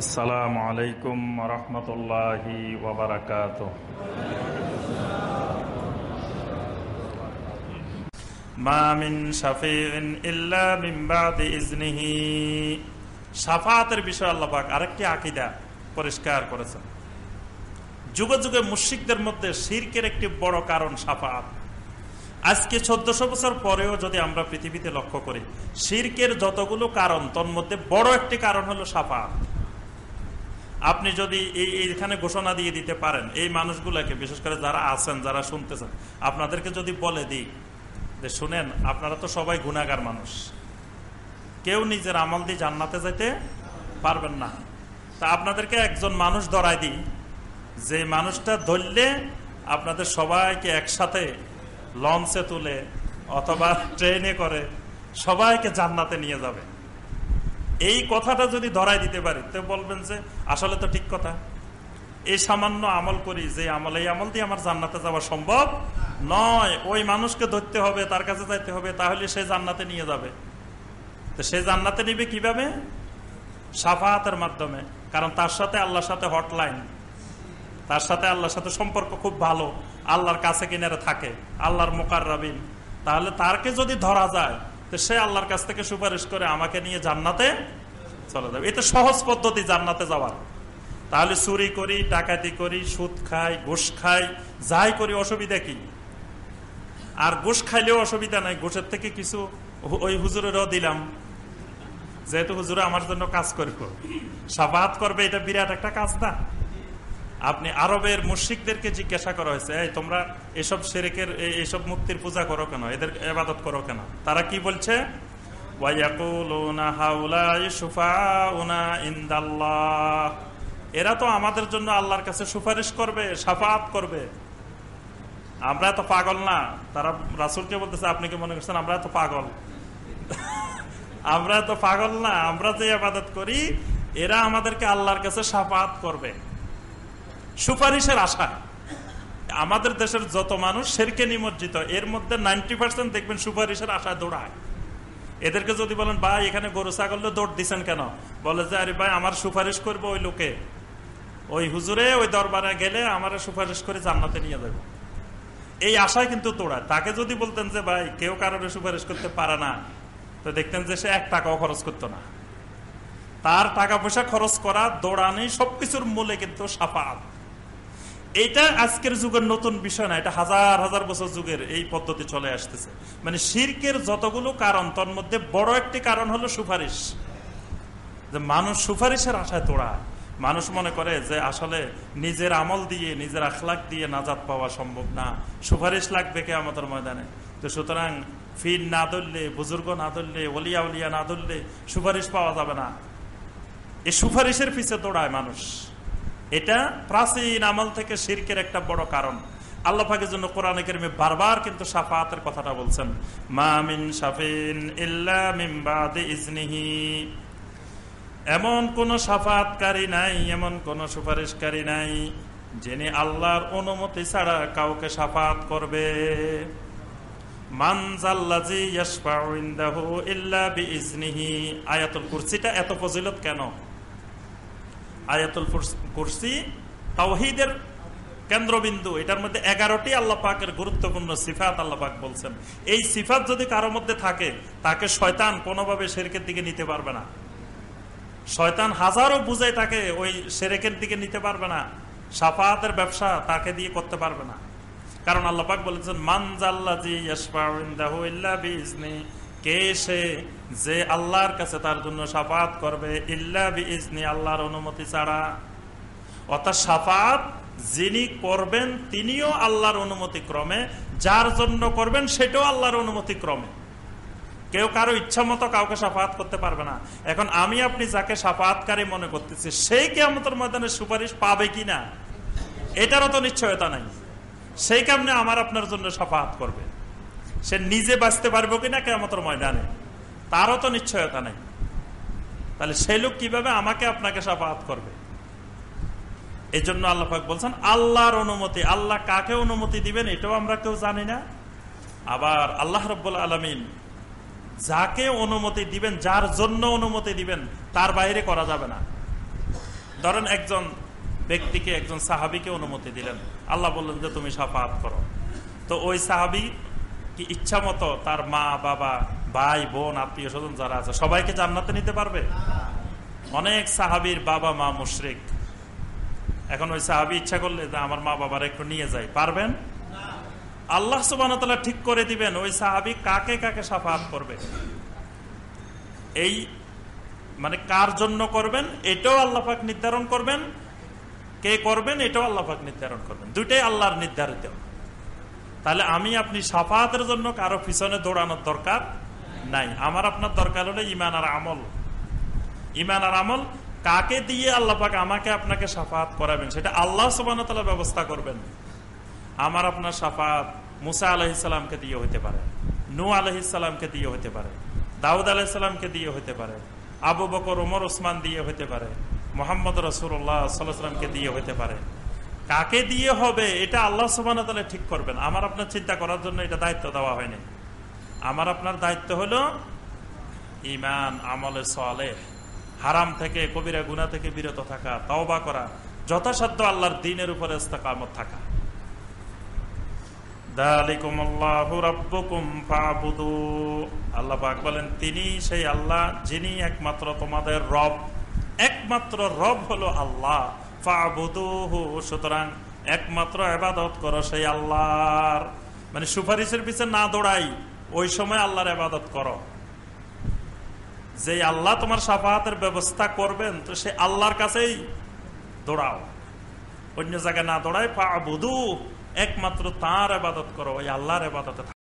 আসসালামু আলাইকুম রহমতুল্লাহি ওবরাকাত মামিন শাফিন ইল্লা মিন বাদি ইজনিহি শাফাতের বিষয় আল্লাহ পাক আরেকটি আকীদা পরিষ্কার করেছেন। যুগে যুগে মুশরিকদের মধ্যে শিরকের একটি বড় কারণ সাফাত আজকে চোদ্দশো বছর পরেও যদি আমরা পৃথিবীতে লক্ষ্য করি, শিরকের যতগুলো কারণ, তন্মধ্যে বড় একটি কারণ হলো সাফাত আপনি যদি এই এইখানে ঘোষণা দিয়ে দিতে পারেন, এই মানুষগুলোকে, বিশেষ করে যারা আছেন, যারা শুনতেছেন, আপনাদেরকে যদি বলে দিই যে শুনেন, আপনারা তো সবাই গুণাগার মানুষ। কেউ নিজের আমল দিয়ে জান্নাতে যেতে পারবেন না। তা আপনাদেরকে একজন মানুষ ধরাই দিই, যে মানুষটা ধরলে আপনাদের সবাইকে একসাথে লঞ্চে তুলে অথবা ট্রেনে করে সবাইকে জান্নাতে নিয়ে যাবে। এই কথাটা যদি ধরাই দিতে পারি, তো বলবেন যে, আসলে তো ঠিক কথা। এই সামান্য আমল করি, যে আমল, এই আমল দিয়ে আমার জান্নাতে যাওয়া সম্ভব নয়। ওই মানুষকে ধরতে হবে, তার কাছে যাইতে হবে, তাহলে সে জান্নাতে নিয়ে যাবে। তো সে জান্নাতে নিবে কীভাবে? সাফাহাতের মাধ্যমে। কারণ তার সাথে আল্লাহর সাথে হটলাইন। তার সাথে আল্লাহর সাথে সম্পর্ক খুব ভালো। আল্লাহর কাছে কিনারে থাকে। আল্লাহর মোকার তাহলে তারকে যদি ধরা যায় তো সে আল্লাহর কাছ থেকে সুপারিশ করে আমাকে নিয়ে জান্নাতে চলে যাবে। এটা সহজ পদ্ধতি জান্নাতে যাওয়ার। তাহলে চুরি করি টাকাতি করি, সুদ খাই, ঘুষ খাই, যাই করি, অসুবিধা কি? আর ঘুষ খাইলেও অসুবিধা নাই, ঘুষের থেকে কিছু ওই হুজুরেরও দিলাম। যেহেতু হুজুরে আমার জন্য কাজ করবে। সাবাত করবে, এটা বিরাট একটা কাজ না। আপনি আরবের মুশ্রিকদেরকে জিজ্ঞাসা করা হয়েছে, এই, তোমরা এসব সেরেকের এইসব মূর্তির পূজা করো কেন? এদের এবাদত করো কেন? তারা কি বলছে? এরা তো আমাদের জন্য আল্লাহর কাছে সুপারিশ করবে, সাফাত করবে। আমরা তো পাগল না। তারা রাসুলকে বলতেছে, আপনি কি মনে করছেন আমরা তো পাগল? আমরা তো পাগল না, আমরা যে আবাদত করি, এরা আমাদেরকে আল্লাহর কাছে সাফাত করবে। সুপারিশের আশা। আমাদের দেশের যত মানুষ সেরকে নিমজ্জিত, এর মধ্যে নাইনটি পার্সেন্ট দেখবেন সুপারিশের আশায় দৌড়ায়। এদেরকে যদি বলেন, ভাই, এখানে গরু ছাগল দৌড় দিচ্ছেন কেন? বলে যে, আরে ভাই, আমার সুপারিশ করব ওই লোকে। ওই হুজুরে, ওই দরবারে গেলে আমার সুপারিশ করে জান্নাতে নিয়ে যাবে। এই আশায় কিন্তু তোড়ায় তাকে যদি বলতেন যে, ভাই, কেউ কারোর সুপারিশ করতে পারে না, তো দেখতেন যে সে এক টাকাও খরচ করতো না। তার টাকা পয়সা খরচ করা, দৌড়ানি সবকিছুর মূলে কিন্তু সাফাত। এটা আজকের যুগের নতুন বিষয় না, এটা হাজার হাজার বছর যুগের এই পদ্ধতি চলে আসতেছে। মানে শির্কের যতগুলো কারণ, তোর মধ্যে বড় একটি কারণ হলো সুপারিশ। যে মানুষ সুপারিশের আশায় তোড়া মানুষ মনে করে যে আসলে নিজের আমল দিয়ে, নিজের আখলাক দিয়ে নাজাদ পাওয়া সম্ভব না। সুপারিশ লাগবে কে আমাদের ময়দানে। তো সুতরাং ফির না ধরলে, বুজুর্গ না ধরলে অলিয়া উলিয়া না ধরলে সুপারিশ পাওয়া যাবে না। এই সুপারিশের পিছে দৌড়ায় মানুষ। এটা প্রাচীন আমল থেকে শিরকের একটা বড় কারণ। আল্লাহ পাকের জন্য কোরআনে কেরিমে বারবার কিন্তু সাফাতের কথাটা বলছেন মামিন সাফিন ইজনিহি। এমন কোন সাফাতকারী নাই, এমন কোন সুপারিশকারী নাই, যিনি আল্লাহর অনুমতি ছাড়া কাউকে সাফাত করবে। আয়াতুল কুরসিটা এত ফজিলত কেন? আয়াতুল কুরসি, তাওহিদের কেন্দ্রবিন্দু। এটার মধ্যে এগারোটি আল্লাহ পাকের গুরুত্বপূর্ণ সিফাত আল্লাহ পাক বলছেন। এই সিফাত যদি কারও মধ্যে থাকে, তাকে শয়তান কোনোভাবে শেরেকের দিকে নিতে পারবে না। শয়তান হাজারো বুঝাই তাকে ওই সেরেকের দিকে নিতে পারবে না। সাফাতের ব্যবসা তাকে দিয়ে করতে পারবে না। কারণ আল্লাহ পাক বলেছেন মানজাল্লাজি কে সে যে আল্লাহর কাছে তার জন্য সাফাত করবে ইল্লা ইজনি আল্লাহর অনুমতি ছাড়া। অর্থাৎ সাফাত যিনি করবেন তিনিও আল্লাহর অনুমতি ক্রমে, যার জন্য করবেন সেটাও আল্লাহর অনুমতি ক্রমে। কেউ কারও ইচ্ছা মতো কাউকে সাফাত করতে পারবে না। এখন আমি আপনি যাকে সাফাতকারী মনে করতেছি, সেই কেমতের ময়দানে সুপারিশ পাবে কি না এটারও তো নিশ্চয়তা নাই। সেই কামনে আমার আপনার জন্য সাফাত করবে? সে নিজে বাঁচতে পারব কিনা কেমতর ময়দানে? তারও তো নিশ্চয়তা নেই। তাহলে সেই লোক কীভাবে আমাকে আপনাকে সাফাত করবে? এই জন্য আল্লাহাক বলছেন, আল্লাহর অনুমতি, আল্লাহ কাকে অনুমতি দিবেন এটাও আমরা কেউ জানি না। আবার আল্লাহ রব্বুল আলমিন যাকে অনুমতি দিবেন, যার জন্য অনুমতি দিবেন, তার বাইরে করা যাবে না। ধরেন একজন ব্যক্তিকে, একজন সাহাবিকে অনুমতি দিলেন। আল্লাহ বললেন যে, তুমি সাফাত করো। তো ওই সাহাবি কি ইচ্ছা মতো তার মা, বাবা, ভাই, বোন, আত্মীয় স্বজন যারা আছে, সবাইকে জান্নাতে নিতে পারবে? অনেক সাহাবির বাবা মা মুশরিক। এখন ওই সাহাবি ইচ্ছা করলে আমার মা বাবার একটু নিয়ে যাই পারবেন? আল্লাহ সুবান ঠিক করে দিবেন, ওই সাহাবি কাকে কাকে সাফাত করবে? এই মানে কার জন্য করবেন? এটাও আল্লাহাক নির্ধারণ করবেন। কে করবেন? এটাও আল্লাহাক নির্ধারণ করবেন। দুইটাই আল্লাহর নির্ধারিত। তাহলে আমি আপনি সাফাতের জন্য কারও পিছনে দৌড়ানোর দরকার নাই। আমার আপনার দরকার হলো ইমান আর আমল। ইমান আর আমল কাকে দিয়ে আল্লাপাক আমাকে আপনাকে সাফাত করাবেন? সেটা আল্লাহ সুবান ব্যবস্থা করবেন। আমার আপনার সাফাত মুসা আলহিসামকে দিয়ে হইতে পারে নু আলহিসামকে দিয়ে হইতে পারে, দাউদ আলাহিসামকে দিয়ে হইতে পারে, আবু বকর উমর ওসমান দিয়ে হইতে পারে, মোহাম্মদ রসুল্লাহ সাল্লামকে দিয়ে হইতে পারে। কাকে দিয়ে হবে এটা আল্লাহ সুবান ঠিক করবেন। আমার আপনার চিন্তা করার জন্য এটা দায়িত্ব দেওয়া হয়নি। আমার আপনার দায়িত্ব হলো ইমান আমলে সলে হারাম থেকে, কবিরা গুনা থেকে বিরত থাকা, তওবা করা, যথাসাধ্য আল্লাহর দিনের উপরে ইস্তেকামত থাকা। আল্লাহ বলেন, তিনি সেই আল্লাহ যিনি একমাত্র তোমাদের রব। একমাত্র রব হলো আল্লাহ। সুতরাং একমাত্র আবাদত করো সেই আল্লাহর। মানে সুপারিশের পিছনে না দৌড়াই, ওই সময় আল্লাহর আবাদত করো। যে আল্লাহ তোমার সাফাহাতের ব্যবস্থা করবেন, তো সে আল্লাহর কাছেই দৌড়াও। অন্য জায়গায় না দৌড়ায় পা বুধু একমাত্র তাঁর আবাদত করো, ওই আল্লাহর আবাদতে